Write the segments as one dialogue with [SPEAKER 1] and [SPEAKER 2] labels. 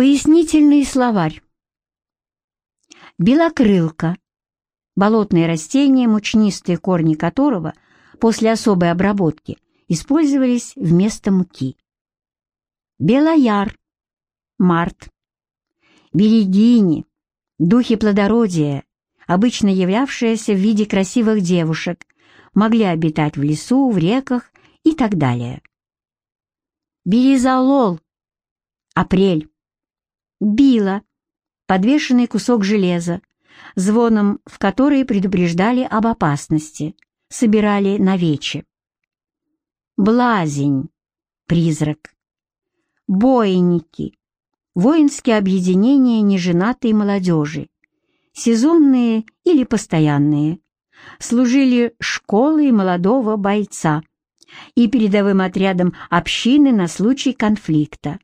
[SPEAKER 1] Пояснительный словарь. Белокрылка. Болотное растение, мучнистые корни которого после особой обработки использовались вместо муки. Белояр. Март. Берегини. Духи плодородия, обычно являвшиеся в виде красивых девушек, могли обитать в лесу, в реках и так далее. Березолол. Апрель. Била. Подвешенный кусок железа, звоном в который предупреждали об опасности, собирали на вече. Блазень. Призрак. Бойники. Воинские объединения неженатой молодежи. Сезонные или постоянные. Служили школой молодого бойца и передовым отрядом общины на случай конфликта.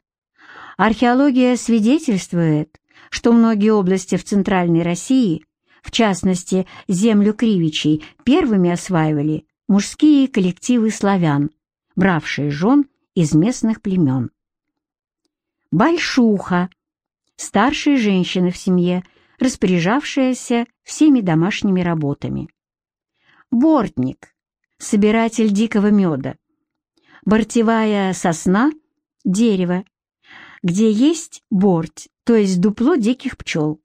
[SPEAKER 1] Археология свидетельствует, что многие области в Центральной России, в частности, землю Кривичей, первыми осваивали мужские коллективы славян, бравшие жен из местных племен. Большуха – старшая женщина в семье, распоряжавшаяся всеми домашними работами. Бортник – собиратель дикого меда. Бортевая сосна – дерево, где есть борть, то есть дупло диких пчел.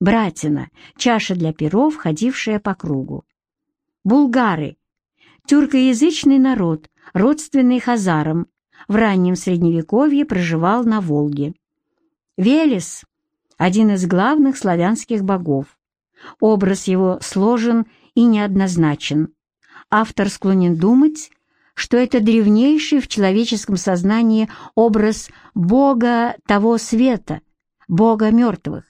[SPEAKER 1] Братина — чаша для перов, ходившая по кругу. Булгары — тюркоязычный народ, родственный хазарам, в раннем Средневековье проживал на Волге. Велес — один из главных славянских богов. Образ его сложен и неоднозначен. Автор склонен думать, что это древнейший в человеческом сознании образ Бога того света, Бога мертвых.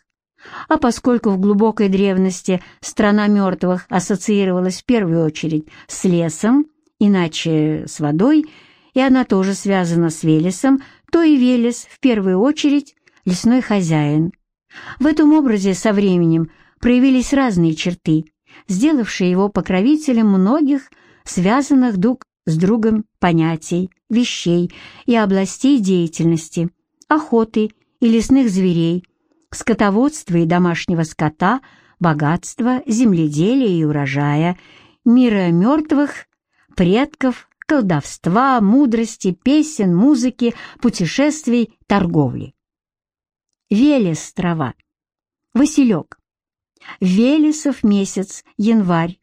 [SPEAKER 1] А поскольку в глубокой древности страна мертвых ассоциировалась в первую очередь с лесом, иначе с водой, и она тоже связана с Велесом, то и Велес в первую очередь лесной хозяин. В этом образе со временем проявились разные черты, сделавшие его покровителем многих связанных друг с другом понятий, вещей и областей деятельности, охоты и лесных зверей, скотоводства и домашнего скота, богатства, земледелия и урожая, мира мертвых, предков, колдовства, мудрости, песен, музыки, путешествий, торговли. Велес трава. Василек. Велесов месяц, январь,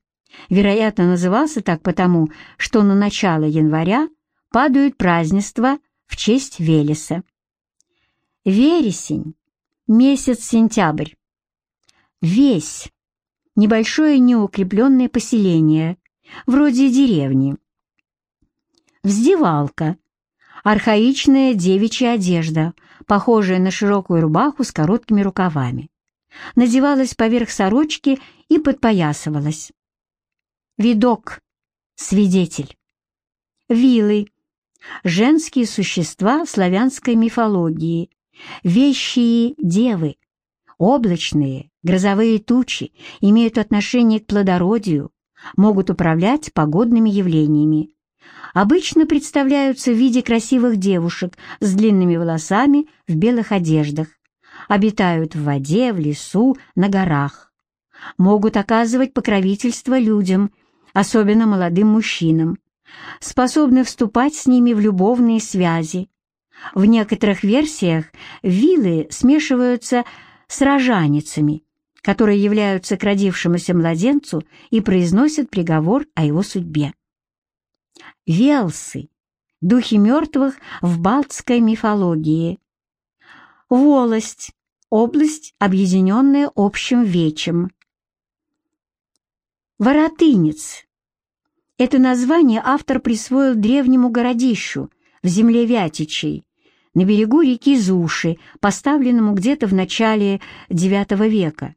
[SPEAKER 1] Вероятно, назывался так потому, что на начало января падают празднества в честь Велеса. Вересень, месяц сентябрь. Весь, небольшое неукрепленное поселение, вроде деревни. Вздевалка, архаичная девичья одежда, похожая на широкую рубаху с короткими рукавами. Надевалась поверх сорочки и подпоясывалась. Видок — свидетель. Вилы — женские существа славянской мифологии, вещие девы, облачные, грозовые тучи, имеют отношение к плодородию, могут управлять погодными явлениями. Обычно представляются в виде красивых девушек с длинными волосами в белых одеждах, обитают в воде, в лесу, на горах. Могут оказывать покровительство людям – особенно молодым мужчинам, способны вступать с ними в любовные связи. В некоторых версиях вилы смешиваются с рожаницами, которые являются к родившемуся младенцу и произносят приговор о его судьбе. Велсы – духи мертвых в балтской мифологии. Волость – область, объединенная общим вечем. Воротынец. Это название автор присвоил древнему городищу в земле Вятичей, на берегу реки Зуши, поставленному где-то в начале IX века,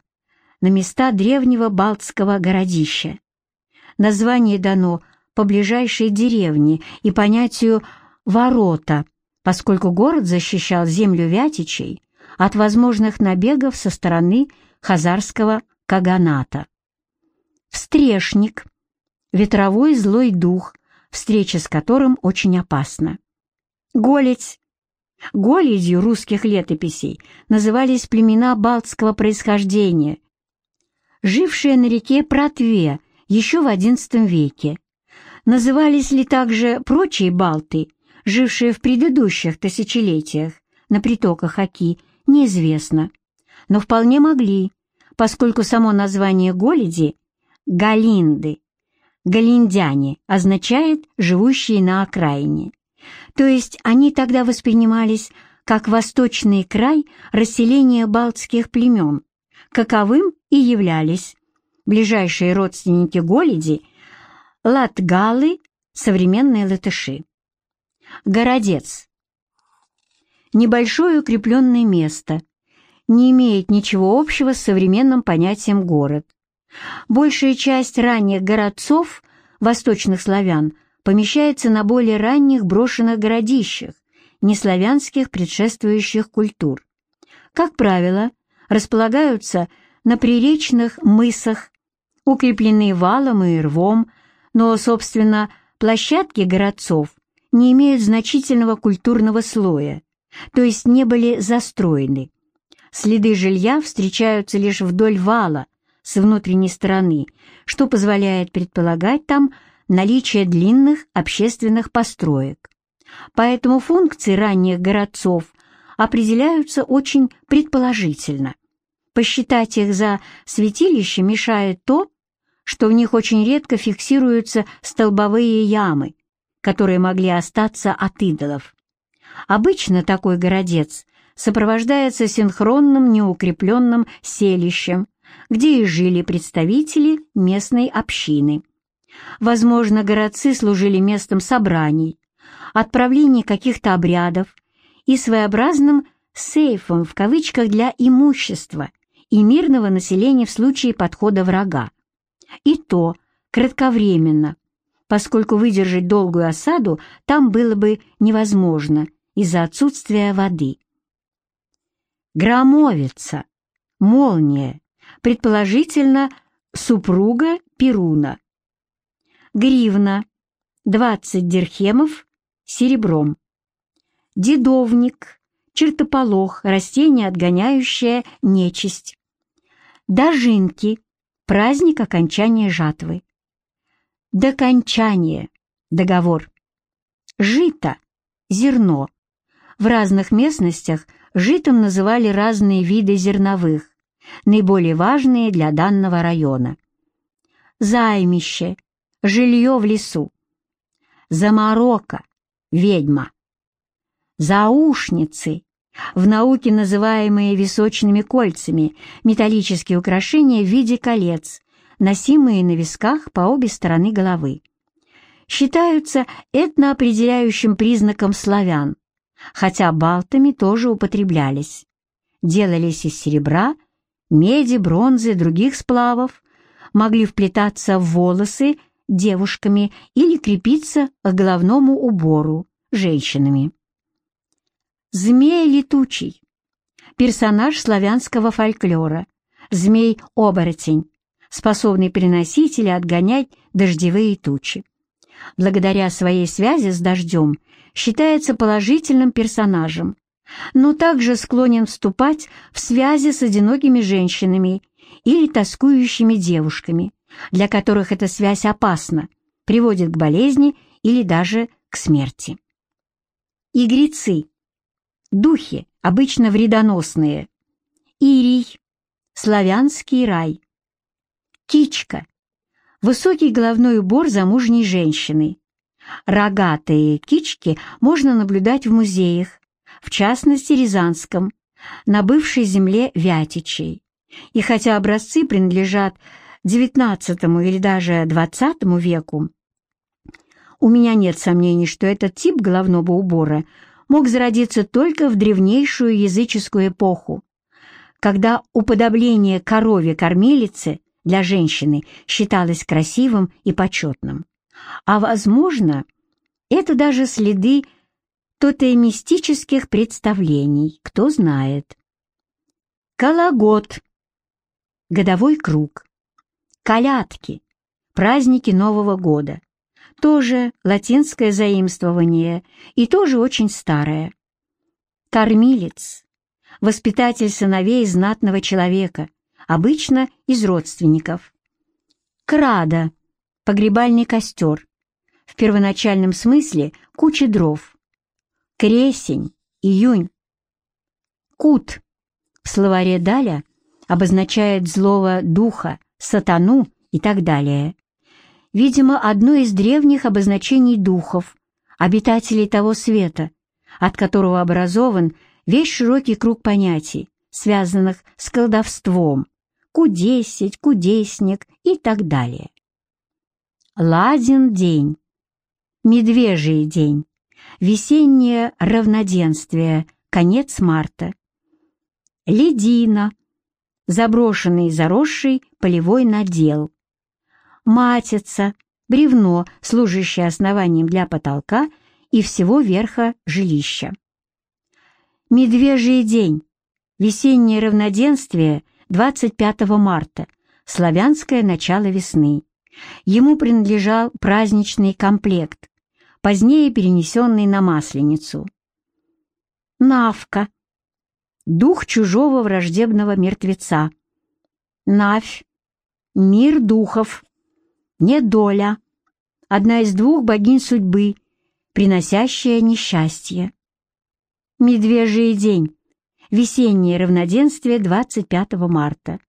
[SPEAKER 1] на места древнего балтского городища. Название дано по ближайшей деревне и понятию «ворота», поскольку город защищал землю Вятичей от возможных набегов со стороны хазарского каганата. Встрешник — ветровой злой дух, встреча с которым очень опасна. Голить Голедью русских летописей назывались племена балтского происхождения, жившие на реке Протве еще в XI веке. Назывались ли также прочие балты, жившие в предыдущих тысячелетиях на притоках Оки, неизвестно, но вполне могли, поскольку само название Голеди — Галинды, галиндяне означает «живущие на окраине». То есть они тогда воспринимались как восточный край расселения балтских племен, каковым и являлись ближайшие родственники Голеди — латгалы, современные латыши. Городец. Небольшое укрепленное место, не имеет ничего общего с современным понятием «город». Большая часть ранних городцов, восточных славян, помещается на более ранних брошенных городищах, неславянских предшествующих культур. Как правило, располагаются на приречных мысах, укрепленные валом и рвом, но, собственно, площадки городцов не имеют значительного культурного слоя, то есть не были застроены. Следы жилья встречаются лишь вдоль вала с внутренней стороны, что позволяет предполагать там наличие длинных общественных построек. Поэтому функции ранних городцов определяются очень предположительно. Посчитать их за святилище мешает то, что в них очень редко фиксируются столбовые ямы, которые могли остаться от идолов. Обычно такой городец сопровождается синхронным неукрепленным селищем, где и жили представители местной общины. Возможно, городцы служили местом собраний, отправления каких-то обрядов и своеобразным «сейфом» в кавычках для имущества и мирного населения в случае подхода врага. И то кратковременно, поскольку выдержать долгую осаду там было бы невозможно из-за отсутствия воды. Громовица, молния, предположительно, супруга Перуна, гривна, 20 дирхемов серебром. Дедовник, чертополох, растение, отгоняющее нечисть. Дожинки, праздник окончания жатвы. Докончание, договор. Жито, зерно. В разных местностях житом называли разные виды зерновых, наиболее важные для данного района. Займище, жилье в лесу. Заморока, ведьма. Заушницы, в науке называемые височными кольцами, металлические украшения в виде колец, носимые на висках по обе стороны головы. Считаются этноопределяющим признаком славян, хотя балтами тоже употреблялись. Делались из серебра, меди, бронзы, других сплавов, могли вплетаться в волосы девушками или крепиться к головному убору женщинами. Змей летучий. Персонаж славянского фольклора. Змей-оборотень, способный переносить или отгонять дождевые тучи. Благодаря своей связи с дождем считается положительным персонажем, но также склонен вступать в связи с одинокими женщинами или тоскующими девушками, для которых эта связь опасна, приводит к болезни или даже к смерти. Игрецы. Духи, обычно вредоносные. Ирий. Славянский рай. Кичка. Высокий головной убор замужней женщины. Рогатые кички можно наблюдать в музеях, в частности Рязанском, на бывшей земле Вятичей. И хотя образцы принадлежат XIX или даже XX веку, у меня нет сомнений, что этот тип головного убора мог зародиться только в древнейшую языческую эпоху, когда уподобление корове-кормилице для женщины считалось красивым и почетным. А, возможно, это даже следы тотемистических представлений, кто знает. Калагод. Годовой круг. Колядки, праздники Нового года. Тоже латинское заимствование и тоже очень старое. кормилец, воспитатель сыновей знатного человека, обычно из родственников. Крада — погребальный костер, в первоначальном смысле куча дров. Кресень, июнь. Кут в словаре Даля обозначает злого духа, сатану и так далее. Видимо, одно из древних обозначений духов, обитателей того света, от которого образован весь широкий круг понятий, связанных с колдовством, кудесить, кудесник и так далее. Ладен день, медвежий день, весеннее равноденствие, конец марта. Ледина, заброшенный заросший полевой надел. Матица, бревно, служащее основанием для потолка и всего верха жилища. Медвежий день, весеннее равноденствие 25 марта, славянское начало весны. Ему принадлежал праздничный комплект, позднее перенесенный на Масленицу. Навка. Дух чужого враждебного мертвеца. Навь. Мир духов. Недоля. Одна из двух богинь судьбы, приносящая несчастье. Медвежий день. Весеннее равноденствие 25 марта.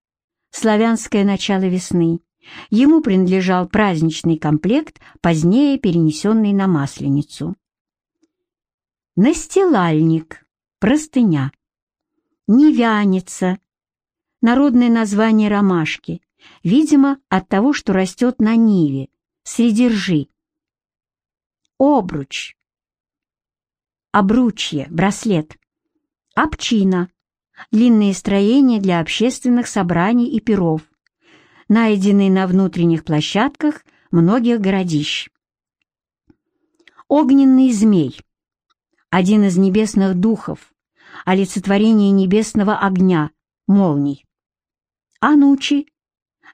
[SPEAKER 1] Славянское начало весны. Ему принадлежал праздничный комплект, позднее перенесенный на Масленицу. Настилальник. Простыня. Невяница. Народное название ромашки. Видимо, от того, что растет на ниве, среди ржи. Обруч обручье, браслет, обчина, длинные строения для общественных собраний и перов, найденные на внутренних площадках многих городищ. Огненный змей, один из небесных духов, олицетворение небесного огня, молний. Анучи,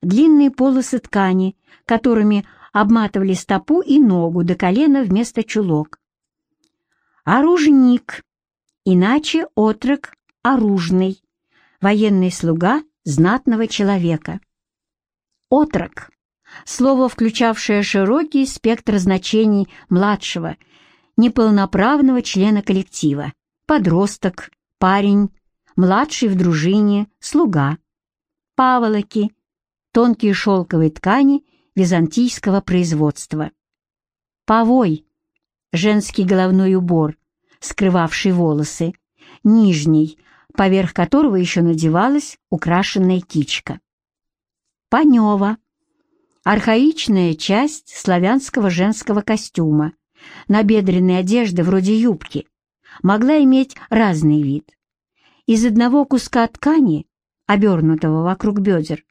[SPEAKER 1] длинные полосы ткани, которыми обматывали стопу и ногу до колена вместо чулок оружник, иначе отрок оружный, военный слуга знатного человека. Отрок — слово, включавшее широкий спектр значений младшего, неполноправного члена коллектива, подросток, парень, младший в дружине, слуга. Паволоки — тонкие шелковые ткани византийского производства. Повой женский головной убор, скрывавший волосы, нижний, поверх которого еще надевалась украшенная кичка. Панева — архаичная часть славянского женского костюма, набедренной одежды вроде юбки, могла иметь разный вид. Из одного куска ткани, обернутого вокруг бедер,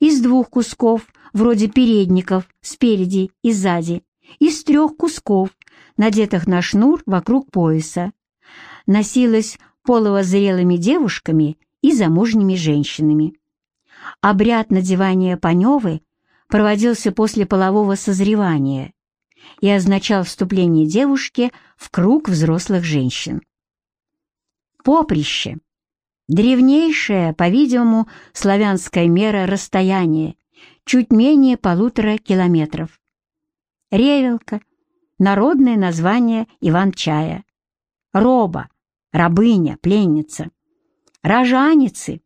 [SPEAKER 1] из двух кусков, вроде передников, спереди и сзади, из трех кусков, надетых на шнур вокруг пояса, носилась половозрелыми девушками и замужними женщинами. Обряд надевания паневы проводился после полового созревания и означал вступление девушки в круг взрослых женщин. Поприще — древнейшая, по-видимому, славянская мера расстояния, чуть менее полутора километров. Ревелка — народное название Иван-чая. Роба, рабыня, пленница. Рожаницы –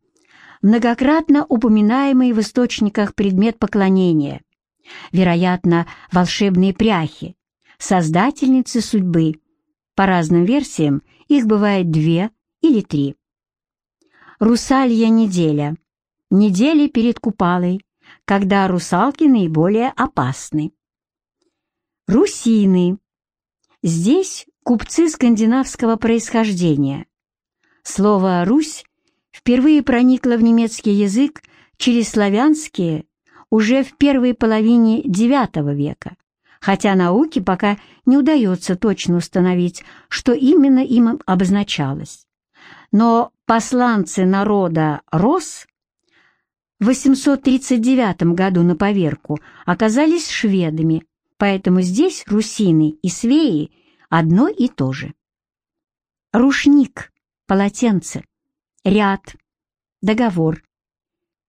[SPEAKER 1] многократно упоминаемый в источниках предмет поклонения. Вероятно, волшебные пряхи, создательницы судьбы. По разным версиям их бывает две или три. Русалья неделя. Недели перед Купалой, когда русалки наиболее опасны. Русины. Здесь купцы скандинавского происхождения. Слово «Русь» впервые проникло в немецкий язык через славянские уже в первой половине IX века, хотя науке пока не удается точно установить, что именно им обозначалось. Но посланцы народа Рос в 839 году на поверку оказались шведами, поэтому здесь русины и свеи одно и то же. Рушник, полотенце, ряд, договор.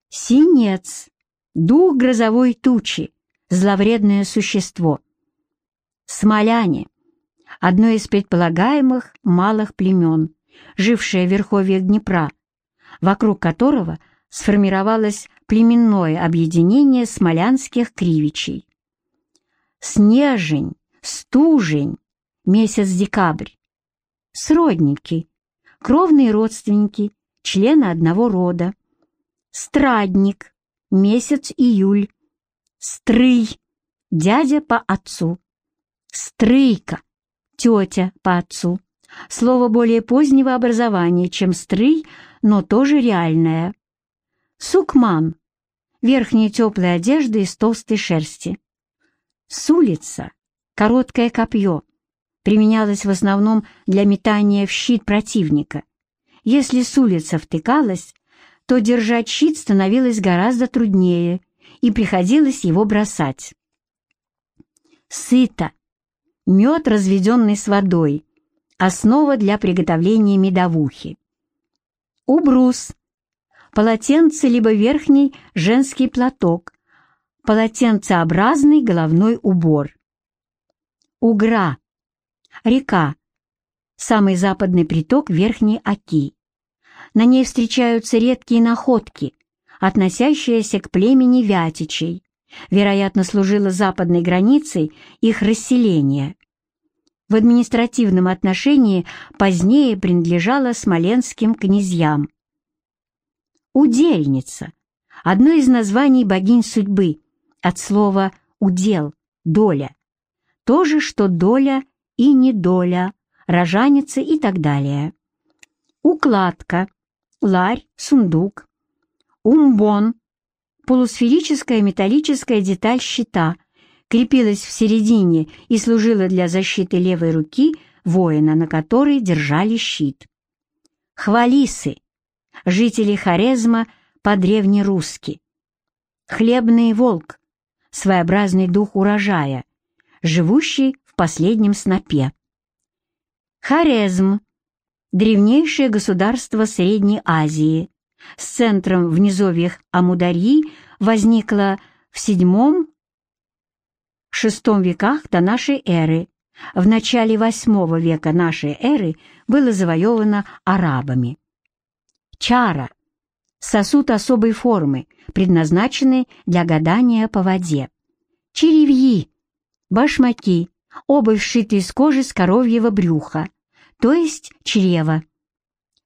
[SPEAKER 1] Синец, дух грозовой тучи, зловредное существо. Смоляне, одно из предполагаемых малых племен, жившее в верховьях Днепра, вокруг которого сформировалось племенное объединение смолянских кривичей. Снежень, стужень, месяц декабрь. Сродники, кровные родственники, члены одного рода. Страдник, месяц июль. Стрый, дядя по отцу. Стрыйка, тетя по отцу. Слово более позднего образования, чем стрый, но тоже реальное. Сукман, верхняя теплая одежда из толстой шерсти. С улица, короткое копье, применялось в основном для метания в щит противника. Если с улицы втыкалась, то держать щит становилось гораздо труднее, и приходилось его бросать. Сыто. Мед, разведенный с водой. Основа для приготовления медовухи. Убрус. Полотенце либо верхний женский платок. Полотенцеобразный головной убор. Угра. Река. Самый западный приток Верхней Оки. На ней встречаются редкие находки, относящиеся к племени Вятичей. Вероятно, служила западной границей их расселения. В административном отношении позднее принадлежала смоленским князьям. Удельница – одно из названий богинь судьбы, от слова «удел» – «доля». То же, что доля и недоля, рожаница и так далее. Укладка, ларь, сундук. Умбон, полусферическая металлическая деталь щита, крепилась в середине и служила для защиты левой руки воина, на которой держали щит. Хвалисы, жители Хорезма по-древнерусски. Хлебный волк, своеобразный дух урожая, живущий в последнем снопе. Хорезм – древнейшее государство Средней Азии, с центром в низовьях Амударьи возникло в VII-VI веках до нашей эры. В начале VIII века нашей эры было завоевано арабами. Чара – сосуд особой формы, предназначенный для гадания по воде. Черевьи – башмаки, обувь, сшитая из кожи с коровьего брюха, то есть чрева.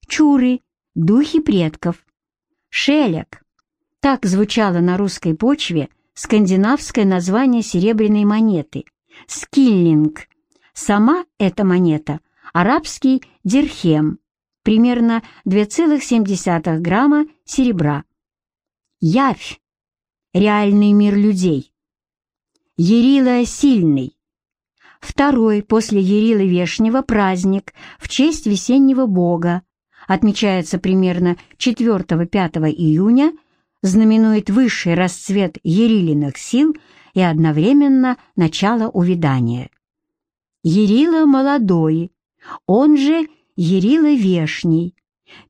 [SPEAKER 1] Чуры – духи предков. Шелек – так звучало на русской почве скандинавское название серебряной монеты. Скиллинг – сама эта монета – арабский дирхем, примерно 2,7 грамма серебра. Явь – реальный мир людей. Ерила Сильный Второй после Ярила Вешнего праздник в честь весеннего бога отмечается примерно 4-5 июня, знаменует высший расцвет Ярилиных сил и одновременно начало увядания. Ярила молодой, он же Ярила Вешний,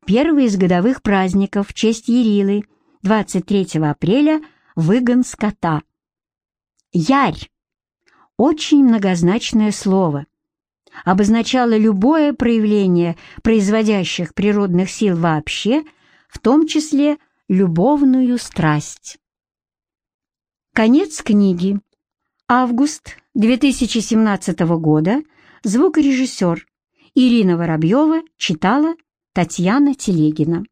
[SPEAKER 1] первый из годовых праздников в честь Ярилы, 23 апреля, выгон скота. Ярь очень многозначное слово. Обозначало любое проявление производящих природных сил вообще, в том числе любовную страсть. Конец книги. Август 2017 года. Звукорежиссер Ирина Воробьева читала Татьяна Телегина.